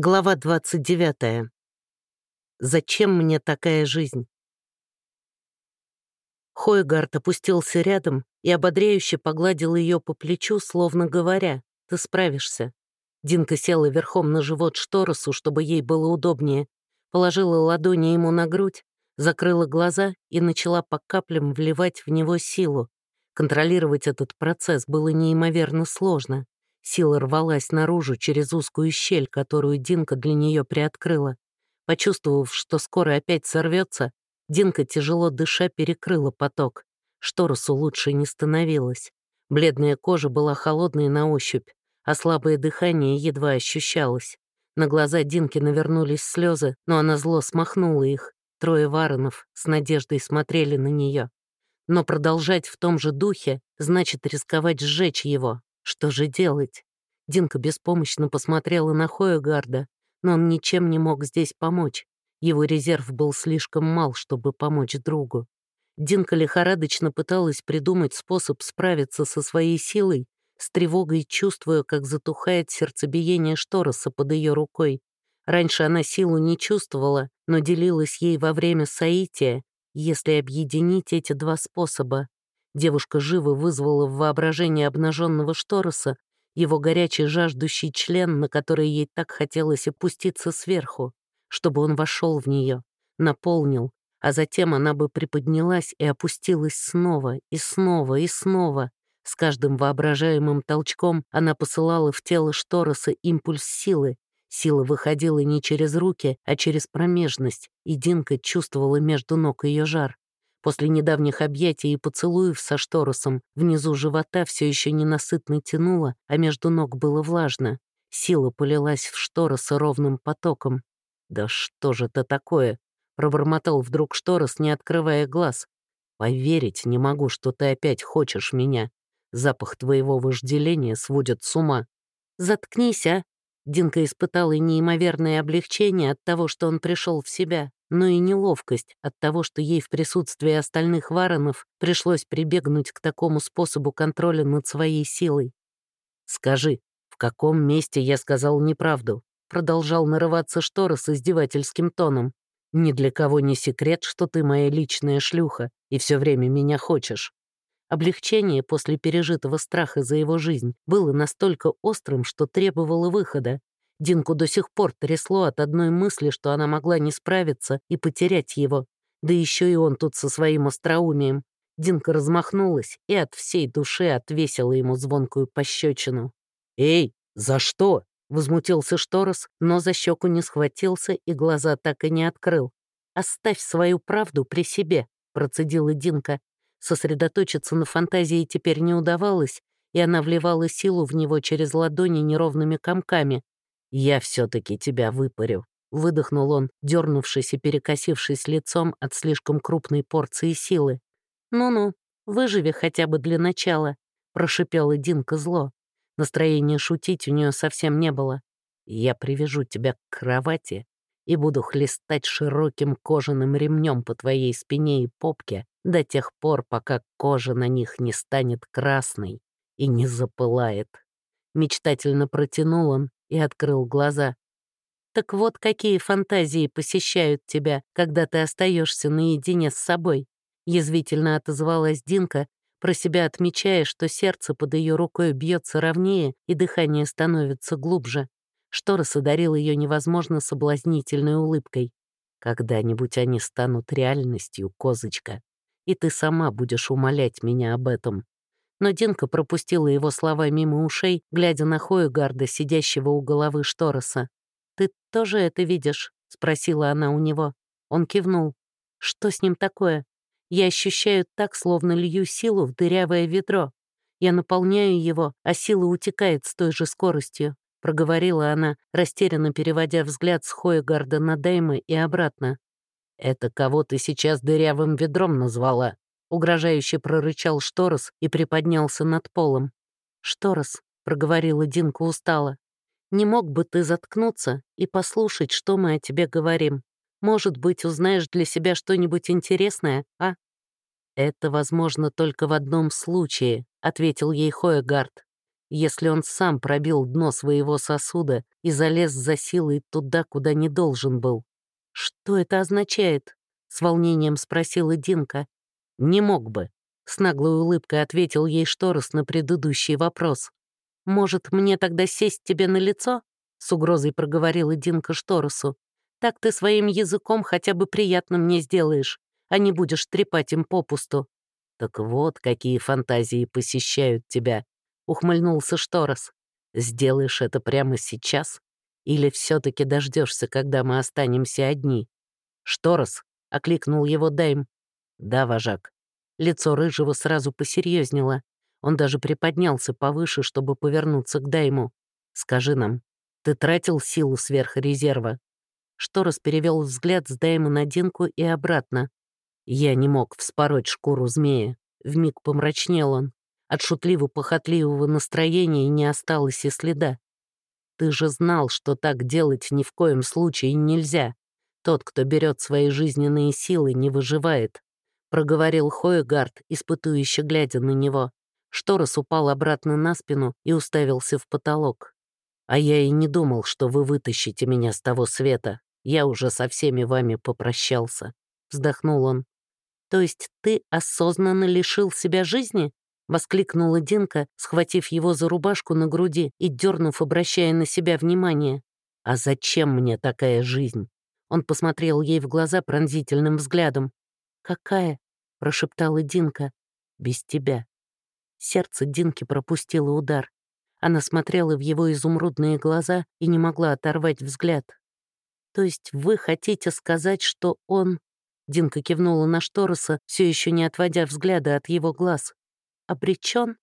Глава 29. Зачем мне такая жизнь? Хойгард опустился рядом и ободряюще погладил ее по плечу, словно говоря, «Ты справишься». Динка села верхом на живот Шторосу, чтобы ей было удобнее, положила ладони ему на грудь, закрыла глаза и начала по каплям вливать в него силу. Контролировать этот процесс было неимоверно сложно. Сила рвалась наружу через узкую щель, которую Динка для нее приоткрыла. Почувствовав, что скоро опять сорвется, Динка, тяжело дыша, перекрыла поток. Шторосу лучше не становилось. Бледная кожа была холодной на ощупь, а слабое дыхание едва ощущалось. На глаза Динки навернулись слезы, но она зло смахнула их. Трое варонов с надеждой смотрели на нее. Но продолжать в том же духе значит рисковать сжечь его, что же делать? Динка беспомощно посмотрела на Хоегарда, но он ничем не мог здесь помочь. Его резерв был слишком мал, чтобы помочь другу. Динка лихорадочно пыталась придумать способ справиться со своей силой, с тревогой чувствуя, как затухает сердцебиение Штороса под ее рукой. Раньше она силу не чувствовала, но делилась ей во время соития, если объединить эти два способа. Девушка живо вызвала в воображении обнаженного Штороса его горячий жаждущий член, на который ей так хотелось опуститься сверху, чтобы он вошел в нее, наполнил, а затем она бы приподнялась и опустилась снова, и снова, и снова. С каждым воображаемым толчком она посылала в тело Штороса импульс силы. Сила выходила не через руки, а через промежность, и Динка чувствовала между ног ее жар. После недавних объятий и поцелуев со Шторосом внизу живота все еще ненасытно тянуло, а между ног было влажно. Сила полилась в Штороса ровным потоком. «Да что же это такое?» — пробормотал вдруг Шторос, не открывая глаз. «Поверить не могу, что ты опять хочешь меня. Запах твоего вожделения сводит с ума». «Заткнись, а!» Динка испытала неимоверное облегчение от того, что он пришел в себя но и неловкость от того, что ей в присутствии остальных варонов пришлось прибегнуть к такому способу контроля над своей силой. «Скажи, в каком месте я сказал неправду?» Продолжал нарываться Штора с издевательским тоном. «Ни для кого не секрет, что ты моя личная шлюха и все время меня хочешь». Облегчение после пережитого страха за его жизнь было настолько острым, что требовало выхода, Динку до сих пор трясло от одной мысли, что она могла не справиться и потерять его. Да еще и он тут со своим остроумием. Динка размахнулась и от всей души отвесила ему звонкую пощечину. «Эй, за что?» — возмутился Шторос, но за щеку не схватился и глаза так и не открыл. «Оставь свою правду при себе», — процедила Динка. Сосредоточиться на фантазии теперь не удавалось, и она вливала силу в него через ладони неровными комками, «Я все-таки тебя выпарю», — выдохнул он, дернувшись и перекосившись лицом от слишком крупной порции силы. «Ну-ну, выживи хотя бы для начала», — прошипела Динка зло. Настроения шутить у нее совсем не было. «Я привяжу тебя к кровати и буду хлестать широким кожаным ремнем по твоей спине и попке до тех пор, пока кожа на них не станет красной и не запылает». Мечтательно протянул он, и открыл глаза. «Так вот какие фантазии посещают тебя, когда ты остаешься наедине с собой», язвительно отозвалась Динка, про себя отмечая, что сердце под ее рукой бьется ровнее и дыхание становится глубже. Шторос одарил ее невозможно соблазнительной улыбкой. «Когда-нибудь они станут реальностью, козочка, и ты сама будешь умолять меня об этом но Динка пропустила его слова мимо ушей, глядя на Хоегарда, сидящего у головы Штороса. «Ты тоже это видишь?» — спросила она у него. Он кивнул. «Что с ним такое? Я ощущаю так, словно лью силу в дырявое ведро. Я наполняю его, а сила утекает с той же скоростью», — проговорила она, растерянно переводя взгляд с Хоегарда на Дейма и обратно. «Это кого ты сейчас дырявым ведром назвала?» Угрожающе прорычал Шторос и приподнялся над полом. «Шторос», — проговорила Динка устало, — «не мог бы ты заткнуться и послушать, что мы о тебе говорим? Может быть, узнаешь для себя что-нибудь интересное, а?» «Это возможно только в одном случае», — ответил ей Хоегард. если он сам пробил дно своего сосуда и залез за силой туда, куда не должен был. «Что это означает?» — с волнением спросила Динка. «Не мог бы», — с наглой улыбкой ответил ей Шторос на предыдущий вопрос. «Может, мне тогда сесть тебе на лицо?» — с угрозой проговорила Динка Шторосу. «Так ты своим языком хотя бы приятно мне сделаешь, а не будешь трепать им попусту». «Так вот, какие фантазии посещают тебя», — ухмыльнулся Шторос. «Сделаешь это прямо сейчас? Или все таки дождешься, когда мы останемся одни?» «Шторос», — окликнул его Дайм. «Да, вожак». Лицо Рыжего сразу посерьезнело. Он даже приподнялся повыше, чтобы повернуться к Дайму. «Скажи нам, ты тратил силу сверх резерва?» Шторос перевел взгляд с Дайма на Динку и обратно. Я не мог вспороть шкуру змея. Вмиг помрачнел он. От шутливо-похотливого настроения не осталось и следа. Ты же знал, что так делать ни в коем случае нельзя. Тот, кто берет свои жизненные силы, не выживает. Проговорил Хоегард, испытующе глядя на него. Шторос упал обратно на спину и уставился в потолок. «А я и не думал, что вы вытащите меня с того света. Я уже со всеми вами попрощался», — вздохнул он. «То есть ты осознанно лишил себя жизни?» — воскликнула Динка, схватив его за рубашку на груди и дернув, обращая на себя внимание. «А зачем мне такая жизнь?» Он посмотрел ей в глаза пронзительным взглядом. «Какая?» — прошептала Динка. «Без тебя». Сердце Динки пропустило удар. Она смотрела в его изумрудные глаза и не могла оторвать взгляд. «То есть вы хотите сказать, что он...» Динка кивнула на Штороса, все еще не отводя взгляда от его глаз. «Обречен?»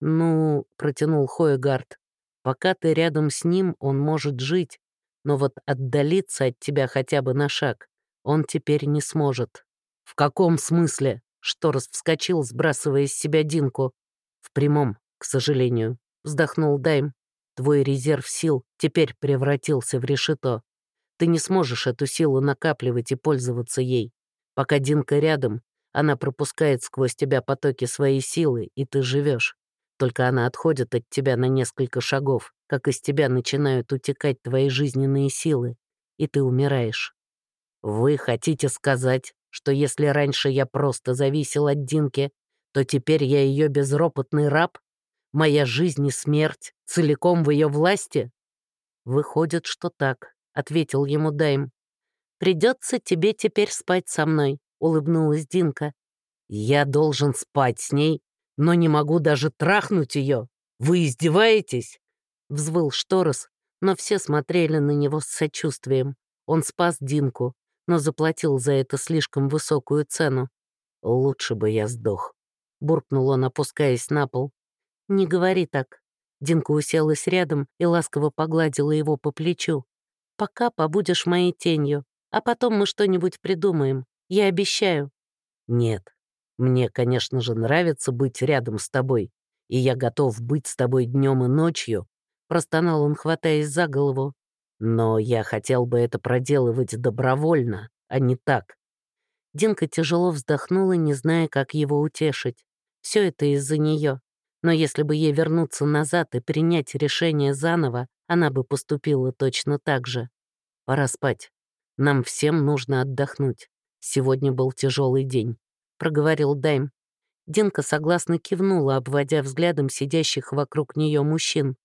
«Ну», — протянул Хоегард, «пока ты рядом с ним, он может жить, но вот отдалиться от тебя хотя бы на шаг он теперь не сможет». «В каком смысле?» — Шторос вскочил, сбрасывая с себя Динку. «В прямом, к сожалению», — вздохнул Дайм. «Твой резерв сил теперь превратился в решето. Ты не сможешь эту силу накапливать и пользоваться ей. Пока Динка рядом, она пропускает сквозь тебя потоки своей силы, и ты живешь. Только она отходит от тебя на несколько шагов, как из тебя начинают утекать твои жизненные силы, и ты умираешь. Вы хотите сказать, что если раньше я просто зависел от Динки, то теперь я ее безропотный раб? Моя жизнь и смерть целиком в ее власти? Выходит, что так, ответил ему Дайм. «Придется тебе теперь спать со мной», — улыбнулась Динка. «Я должен спать с ней, но не могу даже трахнуть ее. Вы издеваетесь?» Взвыл Шторос, но все смотрели на него с сочувствием. Он спас Динку, но заплатил за это слишком высокую цену. «Лучше бы я сдох», — буркнул он, опускаясь на пол. «Не говори так». Динка уселась рядом и ласково погладила его по плечу. Пока побудешь моей тенью, а потом мы что-нибудь придумаем. Я обещаю». «Нет, мне, конечно же, нравится быть рядом с тобой, и я готов быть с тобой днем и ночью», — простонал он, хватаясь за голову. «Но я хотел бы это проделывать добровольно, а не так». Динка тяжело вздохнула, не зная, как его утешить. Все это из-за нее. Но если бы ей вернуться назад и принять решение заново, она бы поступила точно так же. Пора спать. Нам всем нужно отдохнуть. Сегодня был тяжелый день», — проговорил Дайм. Динка согласно кивнула, обводя взглядом сидящих вокруг нее мужчин.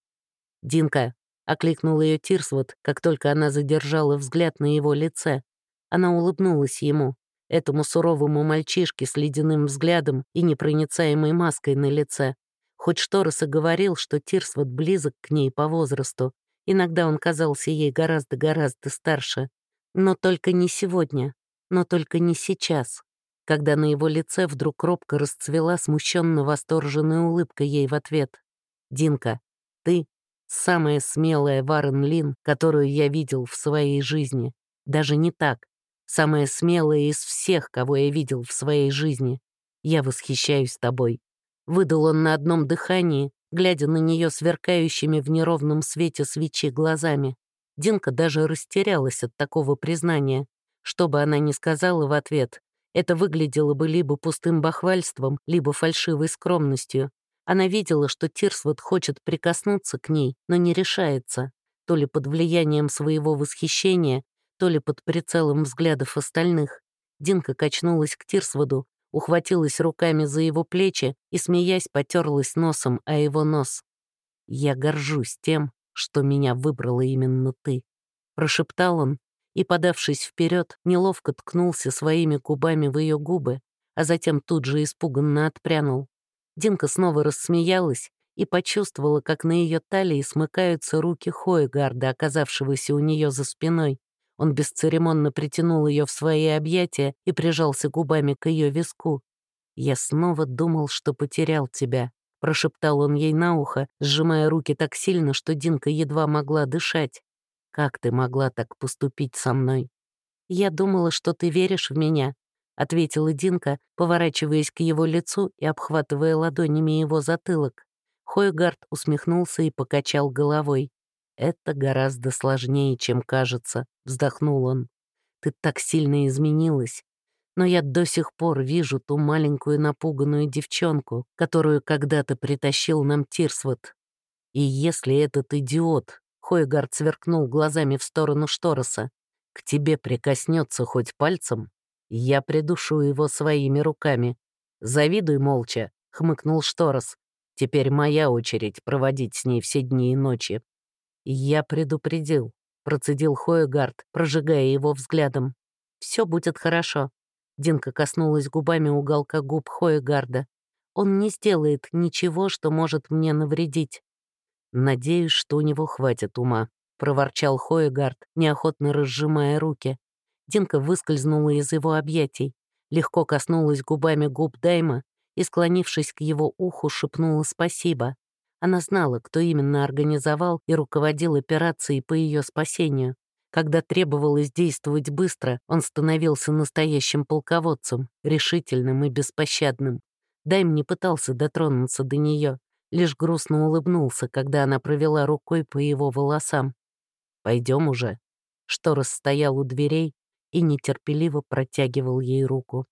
«Динка», — окликнул ее Тирсвот, как только она задержала взгляд на его лице. Она улыбнулась ему, этому суровому мальчишке с ледяным взглядом и непроницаемой маской на лице. Хоть Шторос и говорил, что Тирсвот близок к ней по возрасту, иногда он казался ей гораздо-гораздо старше. Но только не сегодня, но только не сейчас, когда на его лице вдруг робко расцвела смущенно восторженная улыбка ей в ответ. «Динка, ты — самая смелая Варен Лин, которую я видел в своей жизни. Даже не так. Самая смелая из всех, кого я видел в своей жизни. Я восхищаюсь тобой. Выдал он на одном дыхании, глядя на нее сверкающими в неровном свете свечи глазами. Динка даже растерялась от такого признания. Что бы она ни сказала в ответ, это выглядело бы либо пустым бахвальством, либо фальшивой скромностью. Она видела, что Тирсвуд хочет прикоснуться к ней, но не решается, то ли под влиянием своего восхищения, то ли под прицелом взглядов остальных. Динка качнулась к Тирсвуду, ухватилась руками за его плечи и, смеясь, потерлась носом о его нос. «Я горжусь тем, что меня выбрала именно ты», — прошептал он, и, подавшись вперед, неловко ткнулся своими губами в ее губы, а затем тут же испуганно отпрянул. Динка снова рассмеялась и почувствовала, как на ее талии смыкаются руки Хоегарда, оказавшегося у нее за спиной. Он бесцеремонно притянул ее в свои объятия и прижался губами к ее виску. «Я снова думал, что потерял тебя», — прошептал он ей на ухо, сжимая руки так сильно, что Динка едва могла дышать. Как ты могла так поступить со мной? Я думала, что ты веришь в меня, ответила Динка, поворачиваясь к его лицу и обхватывая ладонями его затылок. Хойгард усмехнулся и покачал головой. «Это гораздо сложнее, чем кажется», — вздохнул он. «Ты так сильно изменилась. Но я до сих пор вижу ту маленькую напуганную девчонку, которую когда-то притащил нам Тирсвот. И если этот идиот Хойгард сверкнул глазами в сторону Штороса. «К тебе прикоснется хоть пальцем, я придушу его своими руками. Завидуй молча», — хмыкнул Шторос. «Теперь моя очередь проводить с ней все дни и ночи». «Я предупредил», — процедил Хойгард, прожигая его взглядом. «Все будет хорошо». Динка коснулась губами уголка губ Хойгарда. «Он не сделает ничего, что может мне навредить». «Надеюсь, что у него хватит ума», — проворчал Хоегард, неохотно разжимая руки. Динка выскользнула из его объятий, легко коснулась губами губ Дайма и, склонившись к его уху, шепнула спасибо. Она знала, кто именно организовал и руководил операцией по ее спасению. Когда требовалось действовать быстро, он становился настоящим полководцем, решительным и беспощадным. Дайм не пытался дотронуться до нее, лишь грустно улыбнулся, когда она провела рукой по его волосам. Пойдем уже», что расстоял у дверей и нетерпеливо протягивал ей руку.